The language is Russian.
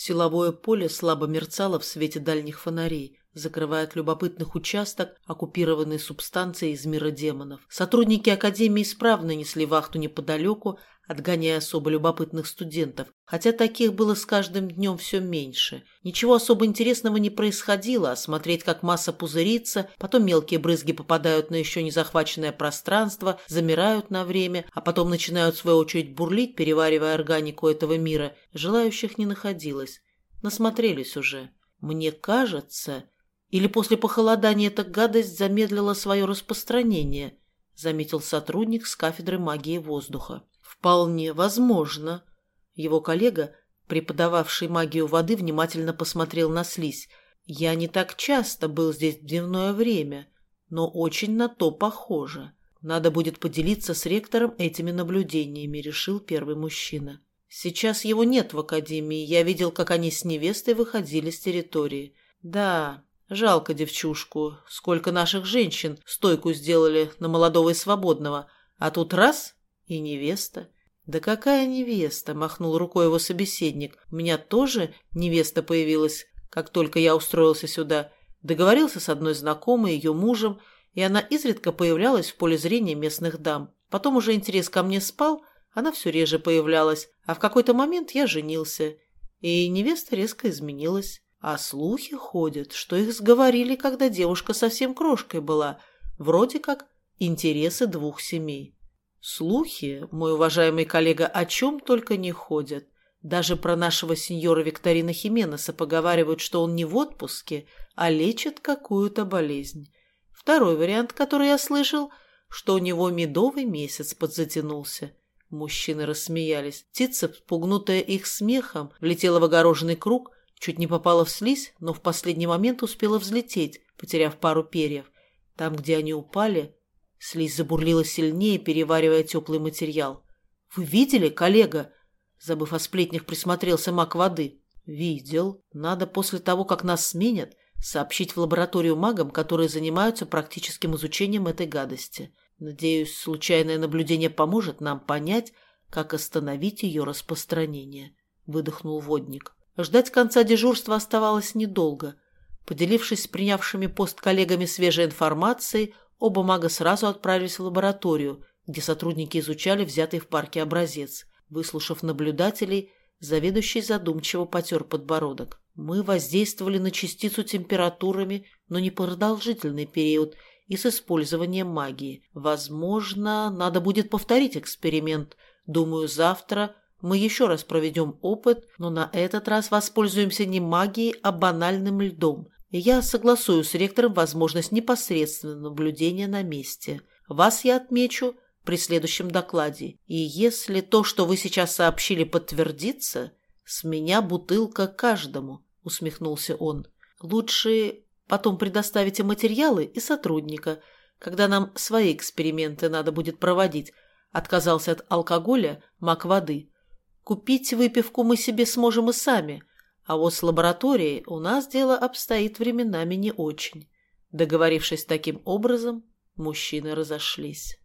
Силовое поле слабо мерцало в свете дальних фонарей, закрывая от любопытных участок, оккупированный субстанцией из мира демонов. Сотрудники Академии исправно несли вахту неподалеку, отгоняя особо любопытных студентов, хотя таких было с каждым днем все меньше. Ничего особо интересного не происходило, а смотреть, как масса пузырится, потом мелкие брызги попадают на еще не захваченное пространство, замирают на время, а потом начинают в свою очередь бурлить, переваривая органику этого мира, желающих не находилось. Насмотрелись уже. Мне кажется... Или после похолодания эта гадость замедлила свое распространение, заметил сотрудник с кафедры магии воздуха. «Вполне возможно». Его коллега, преподававший магию воды, внимательно посмотрел на слизь. «Я не так часто был здесь в дневное время, но очень на то похоже. Надо будет поделиться с ректором этими наблюдениями», — решил первый мужчина. «Сейчас его нет в академии. Я видел, как они с невестой выходили с территории. Да, жалко девчушку. Сколько наших женщин стойку сделали на молодого и свободного. А тут раз и невеста. Да какая невеста? Махнул рукой его собеседник. У меня тоже невеста появилась, как только я устроился сюда. Договорился с одной знакомой, ее мужем, и она изредка появлялась в поле зрения местных дам. Потом уже интерес ко мне спал, она все реже появлялась, а в какой-то момент я женился. И невеста резко изменилась. А слухи ходят, что их сговорили, когда девушка совсем крошкой была. Вроде как интересы двух семей. Слухи, мой уважаемый коллега, о чем только не ходят. Даже про нашего сеньора Викторина Хименеса поговаривают, что он не в отпуске, а лечит какую-то болезнь. Второй вариант, который я слышал, что у него медовый месяц подзатянулся. Мужчины рассмеялись. Птица, спугнутая их смехом, влетела в огороженный круг, чуть не попала в слизь, но в последний момент успела взлететь, потеряв пару перьев. Там, где они упали, Слизь забурлила сильнее, переваривая теплый материал. «Вы видели, коллега?» Забыв о сплетнях, присмотрелся маг воды. «Видел. Надо после того, как нас сменят, сообщить в лабораторию магам, которые занимаются практическим изучением этой гадости. Надеюсь, случайное наблюдение поможет нам понять, как остановить ее распространение», — выдохнул водник. Ждать конца дежурства оставалось недолго. Поделившись с принявшими пост коллегами свежей информацией, Оба мага сразу отправились в лабораторию, где сотрудники изучали взятый в парке образец. Выслушав наблюдателей, заведующий задумчиво потер подбородок. Мы воздействовали на частицу температурами, но не продолжительный период и с использованием магии. Возможно, надо будет повторить эксперимент. Думаю, завтра мы еще раз проведем опыт, но на этот раз воспользуемся не магией, а банальным льдом. Я согласую с ректором возможность непосредственного наблюдения на месте. Вас я отмечу при следующем докладе. И если то, что вы сейчас сообщили, подтвердится, с меня бутылка каждому, усмехнулся он. Лучше потом предоставите материалы и сотрудника, когда нам свои эксперименты надо будет проводить. Отказался от алкоголя, мак воды. Купить выпивку мы себе сможем и сами, а вот с лабораторией у нас дело обстоит временами не очень. Договорившись таким образом, мужчины разошлись.